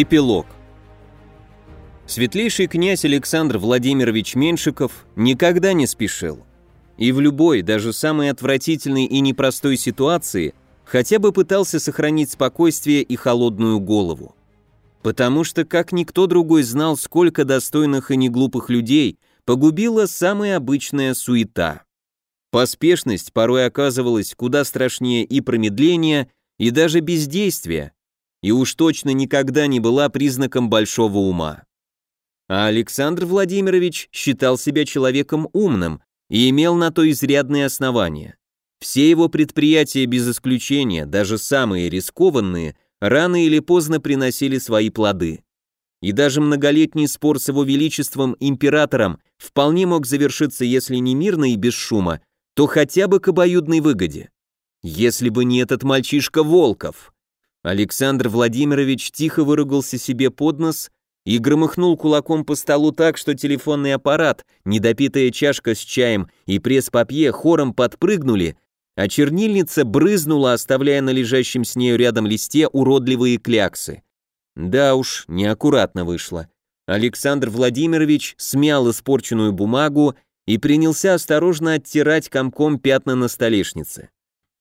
Эпилог. Светлейший князь Александр Владимирович Меншиков никогда не спешил. И в любой, даже самой отвратительной и непростой ситуации хотя бы пытался сохранить спокойствие и холодную голову. Потому что как никто другой знал, сколько достойных и неглупых людей погубила самая обычная суета. Поспешность порой оказывалась куда страшнее и промедления, и даже бездействия, и уж точно никогда не была признаком большого ума. А Александр Владимирович считал себя человеком умным и имел на то изрядные основания. Все его предприятия без исключения, даже самые рискованные, рано или поздно приносили свои плоды. И даже многолетний спор с его величеством императором вполне мог завершиться, если не мирно и без шума, то хотя бы к обоюдной выгоде. Если бы не этот мальчишка Волков. Александр Владимирович тихо выругался себе под нос и громыхнул кулаком по столу так, что телефонный аппарат, недопитая чашка с чаем и пресс-папье хором подпрыгнули, а чернильница брызнула, оставляя на лежащем с нею рядом листе уродливые кляксы. Да уж, неаккуратно вышло. Александр Владимирович смял испорченную бумагу и принялся осторожно оттирать комком пятна на столешнице.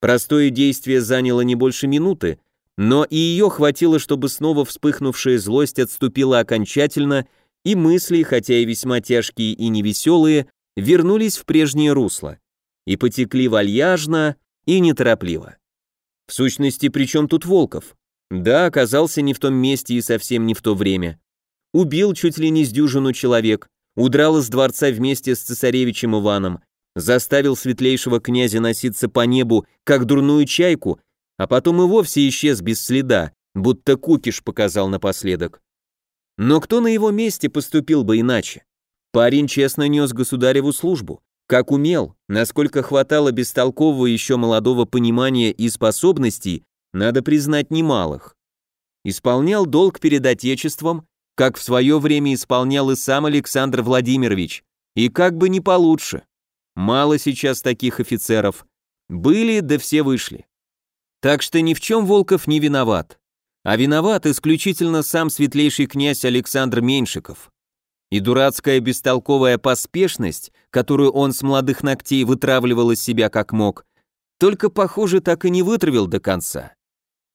Простое действие заняло не больше минуты, но и ее хватило, чтобы снова вспыхнувшая злость отступила окончательно, и мысли, хотя и весьма тяжкие и невеселые, вернулись в прежнее русло и потекли вальяжно и неторопливо. В сущности, при чем тут Волков? Да, оказался не в том месте и совсем не в то время. Убил чуть ли не с дюжину человек, удрал из дворца вместе с цесаревичем Иваном, заставил светлейшего князя носиться по небу, как дурную чайку, а потом и вовсе исчез без следа, будто кукиш показал напоследок. Но кто на его месте поступил бы иначе? Парень честно нес государеву службу, как умел, насколько хватало бестолкового еще молодого понимания и способностей, надо признать немалых. Исполнял долг перед Отечеством, как в свое время исполнял и сам Александр Владимирович, и как бы не получше. Мало сейчас таких офицеров. Были, да все вышли. Так что ни в чем Волков не виноват. А виноват исключительно сам светлейший князь Александр Меньшиков. И дурацкая бестолковая поспешность, которую он с молодых ногтей вытравливал из себя как мог, только, похоже, так и не вытравил до конца.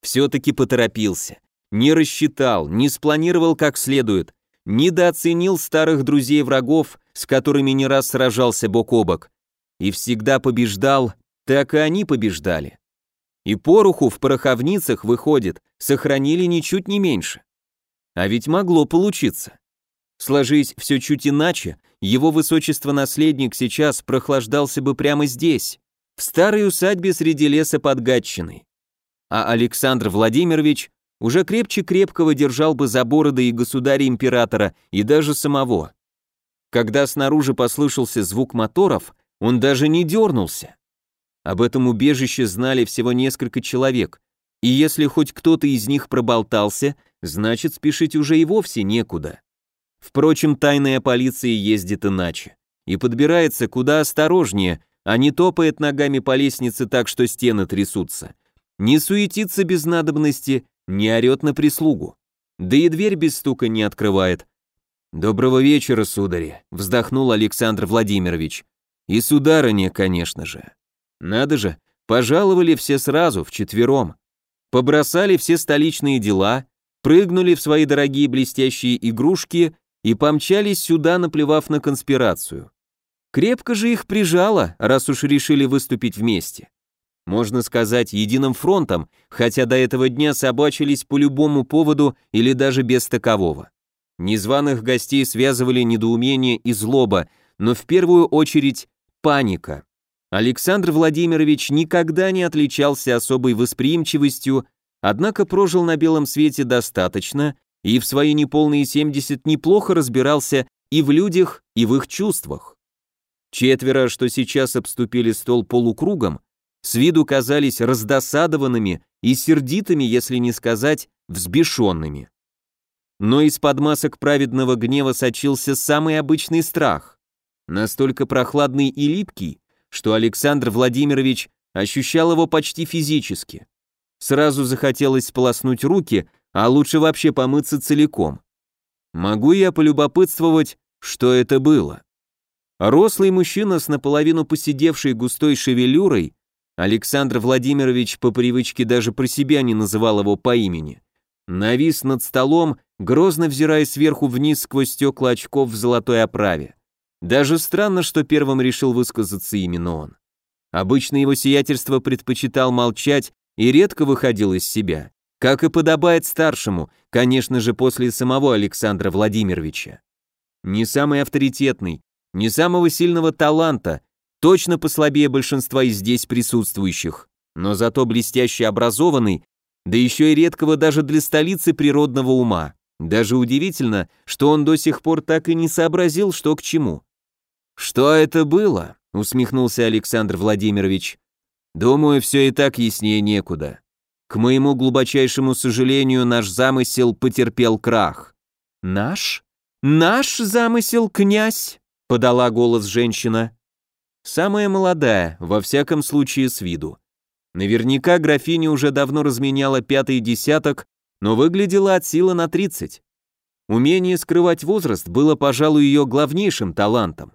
Все-таки поторопился, не рассчитал, не спланировал как следует, недооценил старых друзей-врагов, с которыми не раз сражался бок о бок, и всегда побеждал, так и они побеждали. И пороху в пороховницах, выходит, сохранили ничуть не меньше. А ведь могло получиться. Сложись все чуть иначе, его высочество-наследник сейчас прохлаждался бы прямо здесь, в старой усадьбе среди леса под Гатчиной. А Александр Владимирович уже крепче крепкого держал бы за бороды и государя-императора, и даже самого. Когда снаружи послышался звук моторов, он даже не дернулся. Об этом убежище знали всего несколько человек, и если хоть кто-то из них проболтался, значит спешить уже и вовсе некуда. Впрочем, тайная полиция ездит иначе и подбирается куда осторожнее, а не топает ногами по лестнице так, что стены трясутся. Не суетится без надобности, не орет на прислугу. Да и дверь без стука не открывает. «Доброго вечера, сударь», — вздохнул Александр Владимирович. «И сударыня, конечно же». Надо же, пожаловали все сразу, вчетвером. Побросали все столичные дела, прыгнули в свои дорогие блестящие игрушки и помчались сюда, наплевав на конспирацию. Крепко же их прижало, раз уж решили выступить вместе. Можно сказать, единым фронтом, хотя до этого дня собачились по любому поводу или даже без такового. Незваных гостей связывали недоумение и злоба, но в первую очередь паника. Александр Владимирович никогда не отличался особой восприимчивостью, однако прожил на белом свете достаточно и в свои неполные 70 неплохо разбирался и в людях, и в их чувствах. Четверо, что сейчас обступили стол полукругом, с виду казались раздосадованными и сердитыми, если не сказать, взбешенными. Но из-под масок праведного гнева сочился самый обычный страх, настолько прохладный и липкий, что Александр Владимирович ощущал его почти физически. Сразу захотелось сполоснуть руки, а лучше вообще помыться целиком. Могу я полюбопытствовать, что это было? Рослый мужчина с наполовину посидевшей густой шевелюрой, Александр Владимирович по привычке даже про себя не называл его по имени, навис над столом, грозно взирая сверху вниз сквозь стекла очков в золотой оправе. Даже странно, что первым решил высказаться именно он. Обычно его сиятельство предпочитал молчать и редко выходил из себя, как и подобает старшему, конечно же, после самого Александра Владимировича. Не самый авторитетный, не самого сильного таланта, точно послабее большинства из здесь присутствующих, но зато блестяще образованный, да еще и редкого даже для столицы природного ума. Даже удивительно, что он до сих пор так и не сообразил, что к чему. «Что это было?» — усмехнулся Александр Владимирович. «Думаю, все и так яснее некуда. К моему глубочайшему сожалению, наш замысел потерпел крах». «Наш? Наш замысел, князь?» — подала голос женщина. Самая молодая, во всяком случае с виду. Наверняка графиня уже давно разменяла пятый десяток, но выглядела от силы на 30. Умение скрывать возраст было, пожалуй, ее главнейшим талантом.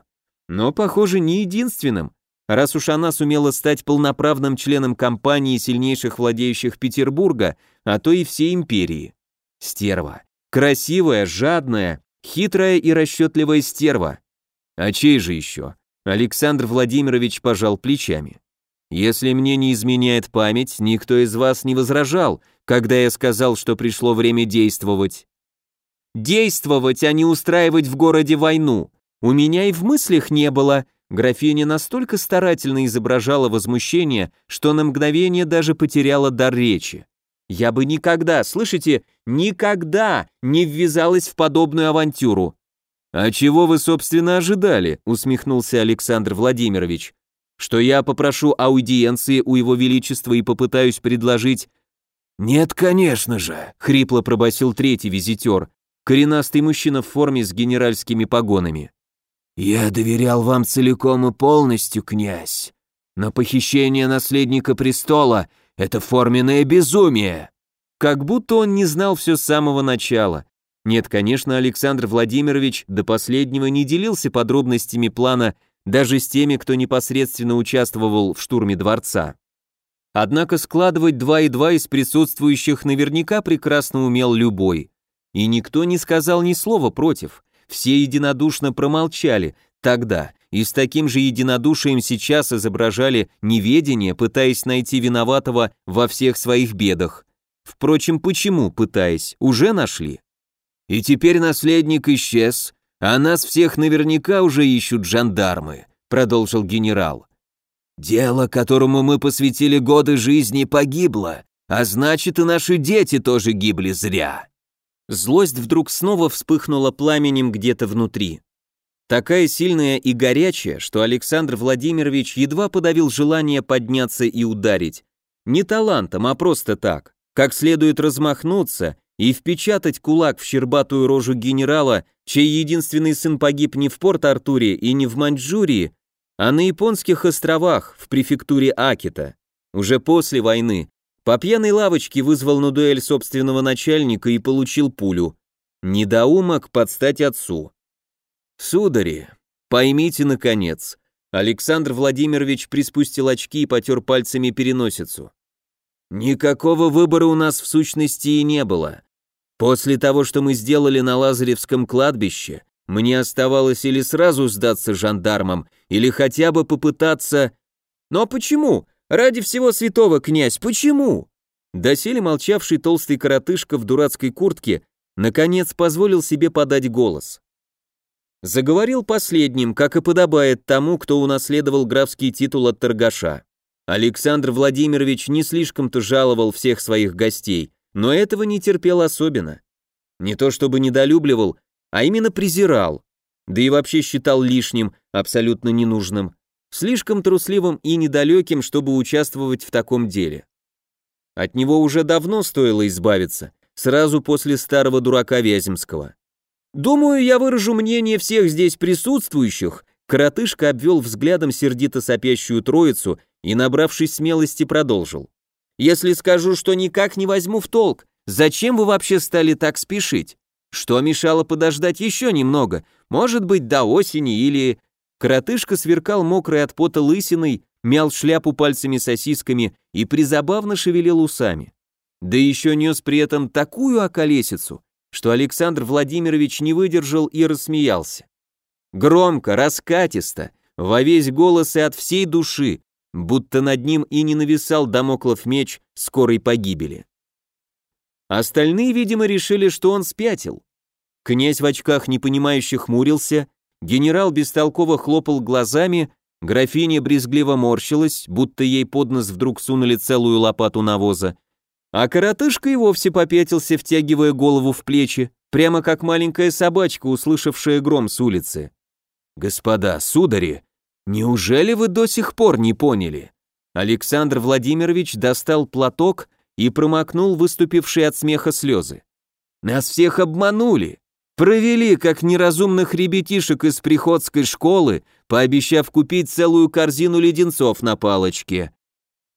Но, похоже, не единственным, раз уж она сумела стать полноправным членом компании сильнейших владеющих Петербурга, а то и всей империи. Стерва. Красивая, жадная, хитрая и расчетливая стерва. А чей же еще? Александр Владимирович пожал плечами. Если мне не изменяет память, никто из вас не возражал, когда я сказал, что пришло время действовать. Действовать, а не устраивать в городе войну. У меня и в мыслях не было. Графиня настолько старательно изображала возмущение, что на мгновение даже потеряла дар речи. Я бы никогда, слышите, никогда не ввязалась в подобную авантюру. А чего вы, собственно, ожидали? усмехнулся Александр Владимирович. Что я попрошу аудиенции у его величества и попытаюсь предложить «Нет, конечно же», — хрипло пробасил третий визитер, коренастый мужчина в форме с генеральскими погонами. «Я доверял вам целиком и полностью, князь. Но похищение наследника престола — это форменное безумие!» Как будто он не знал все с самого начала. Нет, конечно, Александр Владимирович до последнего не делился подробностями плана даже с теми, кто непосредственно участвовал в штурме дворца. Однако складывать два и два из присутствующих наверняка прекрасно умел любой. И никто не сказал ни слова против. Все единодушно промолчали тогда и с таким же единодушием сейчас изображали неведение, пытаясь найти виноватого во всех своих бедах. Впрочем, почему пытаясь? Уже нашли. И теперь наследник исчез, а нас всех наверняка уже ищут жандармы, продолжил генерал. Дело, которому мы посвятили годы жизни, погибло, а значит и наши дети тоже гибли зря. Злость вдруг снова вспыхнула пламенем где-то внутри. Такая сильная и горячая, что Александр Владимирович едва подавил желание подняться и ударить. Не талантом, а просто так. Как следует размахнуться и впечатать кулак в щербатую рожу генерала, чей единственный сын погиб не в Порт-Артуре и не в Маньчжурии, а на японских островах в префектуре Акита. Уже после войны, по пьяной лавочке вызвал на дуэль собственного начальника и получил пулю. Недоумок под стать отцу. Судари, поймите наконец. Александр Владимирович приспустил очки и потер пальцами переносицу. Никакого выбора у нас в сущности и не было. После того, что мы сделали на Лазаревском кладбище, мне оставалось или сразу сдаться жандармам, или хотя бы попытаться... Но почему? Ради всего святого, князь, почему? Доселе молчавший толстый коротышка в дурацкой куртке наконец позволил себе подать голос. Заговорил последним, как и подобает тому, кто унаследовал графский титул от торгаша. Александр Владимирович не слишком-то жаловал всех своих гостей, но этого не терпел особенно. Не то чтобы недолюбливал, а именно презирал, да и вообще считал лишним, абсолютно ненужным слишком трусливым и недалеким, чтобы участвовать в таком деле. От него уже давно стоило избавиться, сразу после старого дурака Вяземского. «Думаю, я выражу мнение всех здесь присутствующих», коротышка обвел взглядом сердито сопящую троицу и, набравшись смелости, продолжил. «Если скажу, что никак не возьму в толк, Зачем вы вообще стали так спешить? Что мешало подождать еще немного? Может быть, до осени или...» Коротышка сверкал мокрой от пота лысиной, мял шляпу пальцами-сосисками и призабавно шевелил усами. Да еще нес при этом такую околесицу, что Александр Владимирович не выдержал и рассмеялся. Громко, раскатисто, во весь голос и от всей души, будто над ним и не нависал домоклов меч скорой погибели. Остальные, видимо, решили, что он спятил. Князь в очках непонимающе хмурился, генерал бестолково хлопал глазами, графиня брезгливо морщилась, будто ей под нос вдруг сунули целую лопату навоза, а коротышка и вовсе попятился, втягивая голову в плечи, прямо как маленькая собачка, услышавшая гром с улицы. «Господа, судари, неужели вы до сих пор не поняли?» Александр Владимирович достал платок и промокнул выступившие от смеха слезы. «Нас всех обманули! Провели, как неразумных ребятишек из приходской школы, пообещав купить целую корзину леденцов на палочке».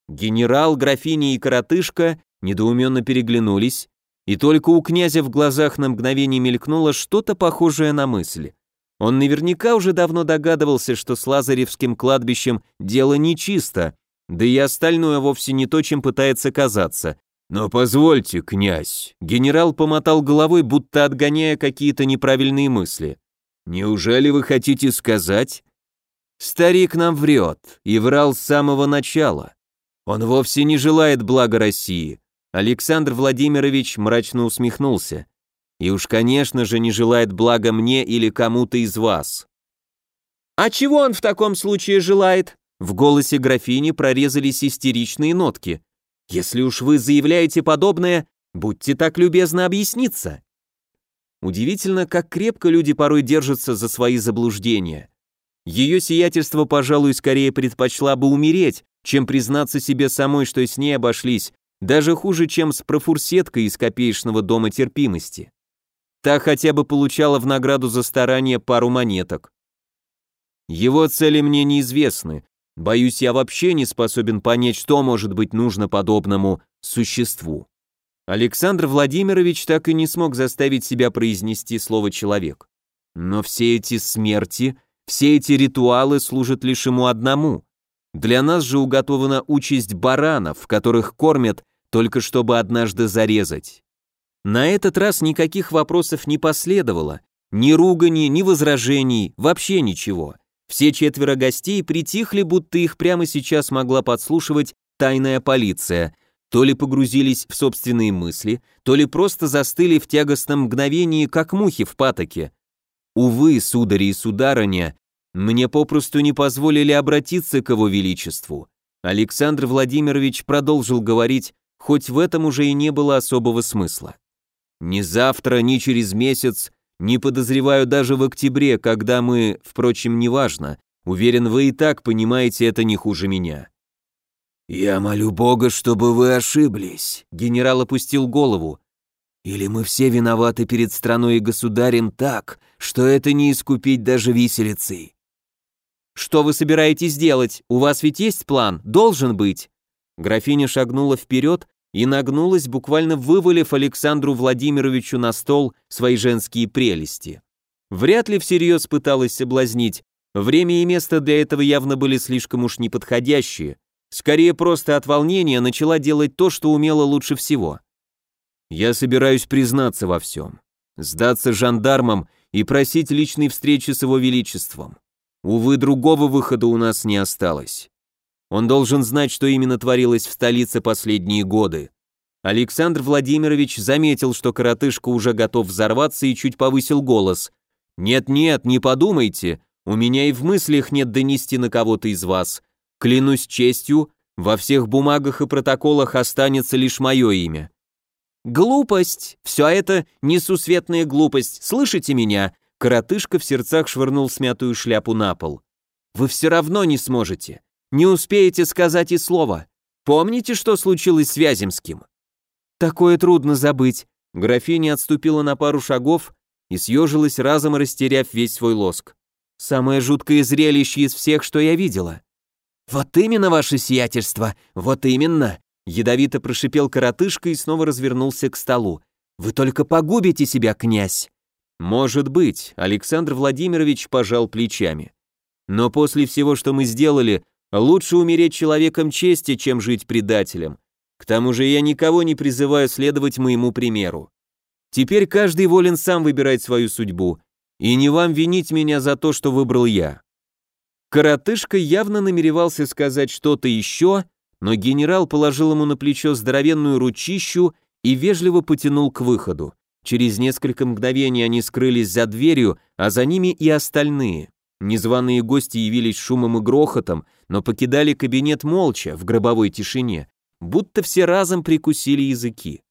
Генерал, графиня и коротышка недоуменно переглянулись, и только у князя в глазах на мгновение мелькнуло что-то похожее на мысль. Он наверняка уже давно догадывался, что с Лазаревским кладбищем дело нечисто, да и остальное вовсе не то, чем пытается казаться. «Но позвольте, князь», — генерал помотал головой, будто отгоняя какие-то неправильные мысли. «Неужели вы хотите сказать?» Старик нам врет, и врал с самого начала. Он вовсе не желает блага России. Александр Владимирович мрачно усмехнулся. И уж, конечно же, не желает блага мне или кому-то из вас. «А чего он в таком случае желает?» В голосе графини прорезались истеричные нотки. «Если уж вы заявляете подобное, будьте так любезны объясниться». Удивительно, как крепко люди порой держатся за свои заблуждения. Ее сиятельство, пожалуй, скорее предпочла бы умереть, чем признаться себе самой, что с ней обошлись даже хуже, чем с профурсеткой из копеечного дома терпимости. Та хотя бы получала в награду за старание пару монеток. Его цели мне неизвестны. Боюсь, я вообще не способен понять, что может быть нужно подобному существу. Александр Владимирович так и не смог заставить себя произнести слово «человек». Но все эти смерти, все эти ритуалы служат лишь ему одному. Для нас же уготована участь баранов, которых кормят только чтобы однажды зарезать. На этот раз никаких вопросов не последовало, ни ругани, ни возражений, вообще ничего. Все четверо гостей притихли, будто их прямо сейчас могла подслушивать тайная полиция, то ли погрузились в собственные мысли, то ли просто застыли в тягостном мгновении, как мухи в патоке. Увы, судари и сударыня, мне попросту не позволили обратиться к его величеству. Александр Владимирович продолжил говорить, хоть в этом уже и не было особого смысла. Ни завтра, ни через месяц, не подозреваю даже в октябре, когда мы, впрочем, неважно, уверен, вы и так понимаете это не хуже меня. «Я молю Бога, чтобы вы ошиблись», — генерал опустил голову. «Или мы все виноваты перед страной и государем так, что это не искупить даже виселицей». «Что вы собираетесь делать? У вас ведь есть план? Должен быть!» Графиня шагнула вперед и нагнулась, буквально вывалив Александру Владимировичу на стол свои женские прелести. Вряд ли всерьез пыталась соблазнить, время и место для этого явно были слишком уж неподходящие, скорее просто от волнения начала делать то, что умела лучше всего. Я собираюсь признаться во всем, сдаться жандармам и просить личной встречи с его величеством. Увы, другого выхода у нас не осталось. Он должен знать, что именно творилось в столице последние годы. Александр Владимирович заметил, что коротышка уже готов взорваться и чуть повысил голос. «Нет-нет, не подумайте, у меня и в мыслях нет донести на кого-то из вас. Клянусь честью, во всех бумагах и протоколах останется лишь мое имя». «Глупость! Все это несусветная глупость, слышите меня?» Коротышка в сердцах швырнул смятую шляпу на пол. «Вы все равно не сможете. Не успеете сказать и слова. Помните, что случилось с Вяземским? Такое трудно забыть. Графиня отступила на пару шагов и съежилась, разом растеряв весь свой лоск. Самое жуткое зрелище из всех, что я видела. Вот именно, ваше сиятельство, вот именно. Ядовито прошипел коротышка и снова развернулся к столу. «Вы только погубите себя, князь!» «Может быть», — Александр Владимирович пожал плечами. «Но после всего, что мы сделали, лучше умереть человеком чести, чем жить предателем. К тому же я никого не призываю следовать моему примеру. Теперь каждый волен сам выбирать свою судьбу, и не вам винить меня за то, что выбрал я». Коротышка явно намеревался сказать что-то еще, но генерал положил ему на плечо здоровенную ручищу и вежливо потянул к выходу. Через несколько мгновений они скрылись за дверью, а за ними и остальные. Незваные гости явились шумом и грохотом, но покидали кабинет молча, в гробовой тишине, будто все разом прикусили языки.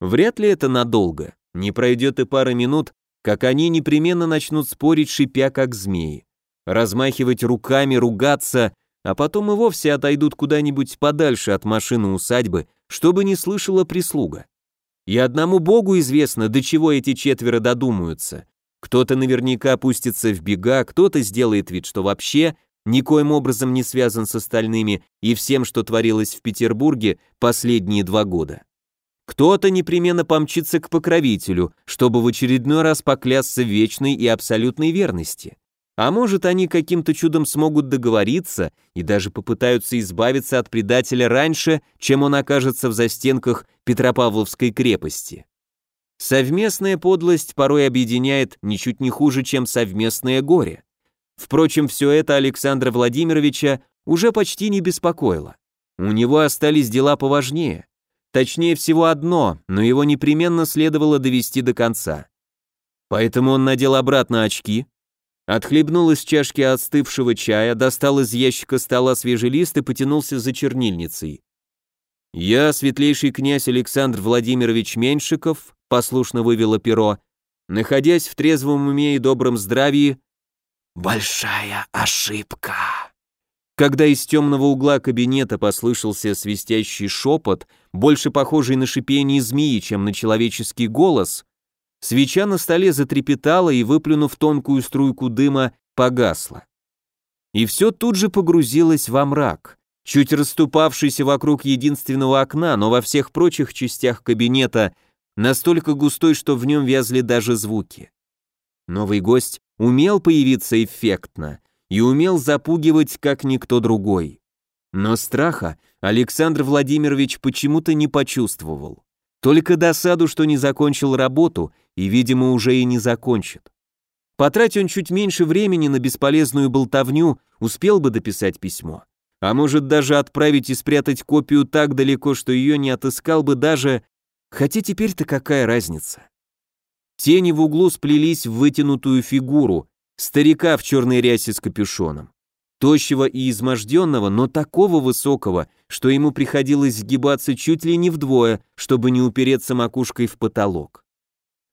Вряд ли это надолго. Не пройдет и пара минут, как они непременно начнут спорить, шипя как змеи. Размахивать руками, ругаться, а потом и вовсе отойдут куда-нибудь подальше от машины усадьбы, чтобы не слышала прислуга. И одному богу известно, до чего эти четверо додумаются. Кто-то наверняка опустится в бега, кто-то сделает вид, что вообще никоим образом не связан с остальными и всем, что творилось в Петербурге последние два года. Кто-то непременно помчится к покровителю, чтобы в очередной раз поклясться в вечной и абсолютной верности. А может, они каким-то чудом смогут договориться и даже попытаются избавиться от предателя раньше, чем он окажется в застенках Петропавловской крепости. Совместная подлость порой объединяет ничуть не хуже, чем совместное горе. Впрочем, все это Александра Владимировича уже почти не беспокоило. У него остались дела поважнее. Точнее всего одно, но его непременно следовало довести до конца. Поэтому он надел обратно очки, Отхлебнул из чашки остывшего чая, достал из ящика стола свежий лист и потянулся за чернильницей. «Я, светлейший князь Александр Владимирович Меньшиков», послушно вывела перо, находясь в трезвом уме и добром здравии, «Большая ошибка». Когда из темного угла кабинета послышался свистящий шепот, больше похожий на шипение змеи, чем на человеческий голос, Свеча на столе затрепетала и, выплюнув тонкую струйку дыма, погасла. И все тут же погрузилось во мрак, чуть расступавшийся вокруг единственного окна, но во всех прочих частях кабинета настолько густой, что в нем вязли даже звуки. Новый гость умел появиться эффектно и умел запугивать, как никто другой. Но страха Александр Владимирович почему-то не почувствовал. Только досаду, что не закончил работу и, видимо, уже и не закончит. Потрать он чуть меньше времени на бесполезную болтовню, успел бы дописать письмо. А может даже отправить и спрятать копию так далеко, что ее не отыскал бы даже... Хотя теперь-то какая разница? Тени в углу сплелись в вытянутую фигуру, старика в черной рясе с капюшоном тощего и изможденного, но такого высокого, что ему приходилось сгибаться чуть ли не вдвое, чтобы не упереться макушкой в потолок.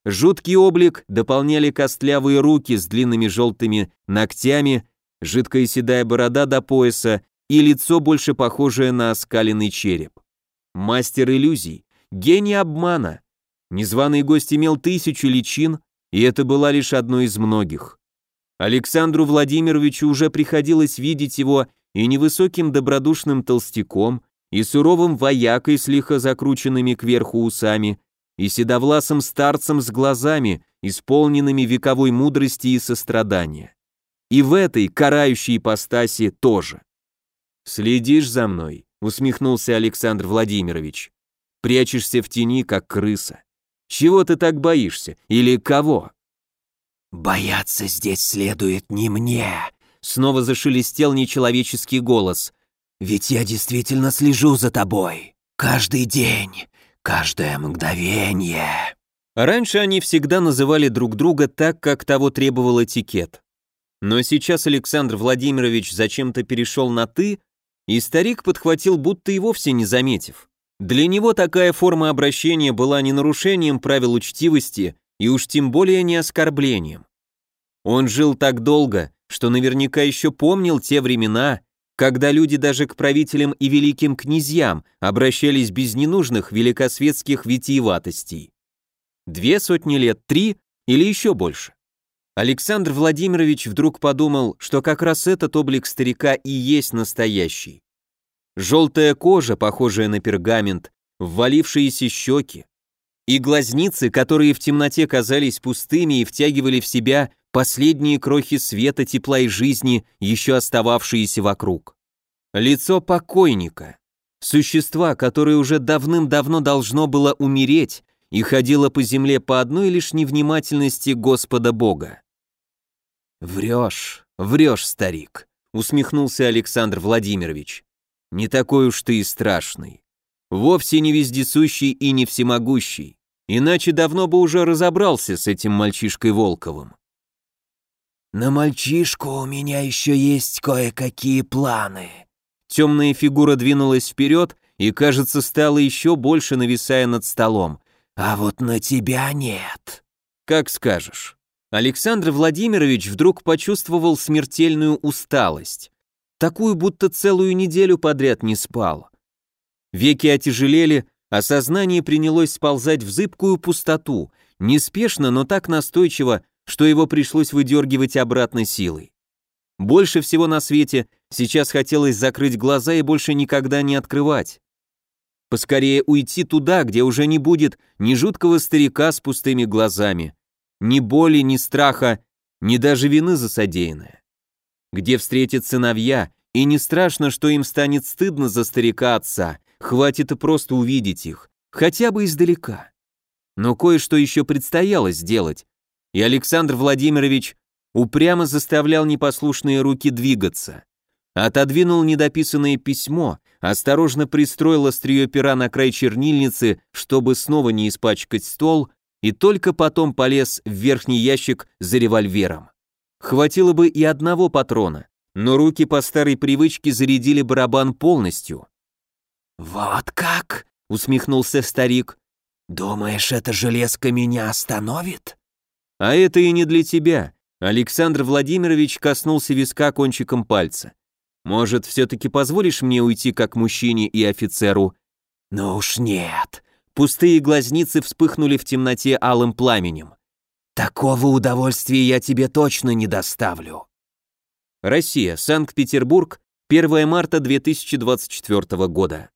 Жуткий облик дополняли костлявые руки с длинными желтыми ногтями, жидкая седая борода до пояса и лицо, больше похожее на оскаленный череп. Мастер иллюзий, гений обмана. Незваный гость имел тысячу личин, и это была лишь одной из многих. Александру Владимировичу уже приходилось видеть его и невысоким добродушным толстяком, и суровым воякой с лихо закрученными кверху усами, и седовласым старцем с глазами, исполненными вековой мудрости и сострадания. И в этой карающей ипостаси тоже. «Следишь за мной», — усмехнулся Александр Владимирович. «Прячешься в тени, как крыса. Чего ты так боишься? Или кого?» «Бояться здесь следует не мне», — снова зашелестел нечеловеческий голос. «Ведь я действительно слежу за тобой. Каждый день, каждое мгновение». Раньше они всегда называли друг друга так, как того требовал этикет. Но сейчас Александр Владимирович зачем-то перешел на «ты», и старик подхватил, будто и вовсе не заметив. Для него такая форма обращения была не нарушением правил учтивости, и уж тем более не оскорблением. Он жил так долго, что наверняка еще помнил те времена, когда люди даже к правителям и великим князьям обращались без ненужных великосветских витиеватостей. Две сотни лет, три или еще больше. Александр Владимирович вдруг подумал, что как раз этот облик старика и есть настоящий. Желтая кожа, похожая на пергамент, ввалившиеся щеки. И глазницы, которые в темноте казались пустыми и втягивали в себя последние крохи света, тепла и жизни, еще остававшиеся вокруг. Лицо покойника, существа, которое уже давным-давно должно было умереть и ходило по земле по одной лишь невнимательности Господа Бога. «Врешь, врешь, старик», — усмехнулся Александр Владимирович. «Не такой уж ты и страшный. Вовсе не вездесущий и не всемогущий. Иначе давно бы уже разобрался с этим мальчишкой Волковым». «На мальчишку у меня еще есть кое-какие планы». Темная фигура двинулась вперед и, кажется, стала еще больше нависая над столом. «А вот на тебя нет». «Как скажешь». Александр Владимирович вдруг почувствовал смертельную усталость. Такую, будто целую неделю подряд не спал. Веки отяжелели, а сознание принялось сползать в зыбкую пустоту, неспешно, но так настойчиво, что его пришлось выдергивать обратно силой. Больше всего на свете сейчас хотелось закрыть глаза и больше никогда не открывать. Поскорее уйти туда, где уже не будет ни жуткого старика с пустыми глазами, ни боли, ни страха, ни даже вины за содеянное. Где встретят сыновья, и не страшно, что им станет стыдно за старика отца, хватит и просто увидеть их, хотя бы издалека. Но кое-что еще предстояло сделать, и Александр Владимирович упрямо заставлял непослушные руки двигаться. Отодвинул недописанное письмо, осторожно пристроил острие пера на край чернильницы, чтобы снова не испачкать стол, и только потом полез в верхний ящик за револьвером. Хватило бы и одного патрона, но руки по старой привычке зарядили барабан полностью. «Вот как?» — усмехнулся старик. «Думаешь, эта железка меня остановит?» «А это и не для тебя», — Александр Владимирович коснулся виска кончиком пальца. «Может, все-таки позволишь мне уйти как мужчине и офицеру?» «Ну уж нет», Пустые глазницы вспыхнули в темноте алым пламенем. «Такого удовольствия я тебе точно не доставлю». Россия, Санкт-Петербург, 1 марта 2024 года.